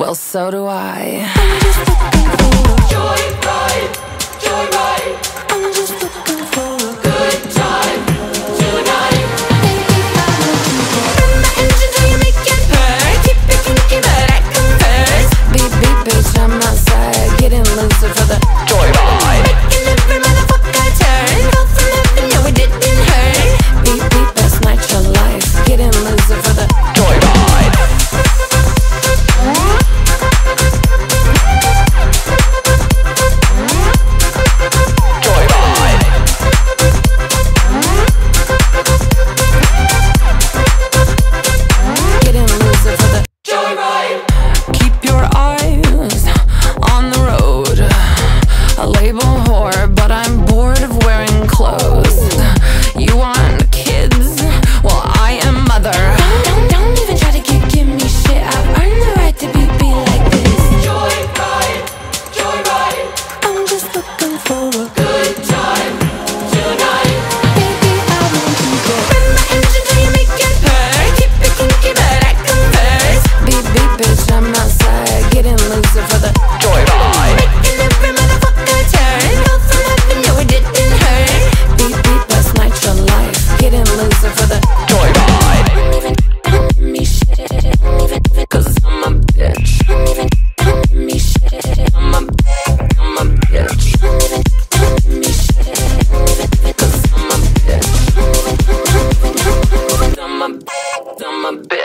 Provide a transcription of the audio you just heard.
Well, so do I. shower, but I'm bored of wearing clothes. You want kids? Well, I am mother. Don't, don't, don't even try to give, give me shit. I've earned the right to be, be like this. Joyride, joyride. I'm just looking for a girl. um,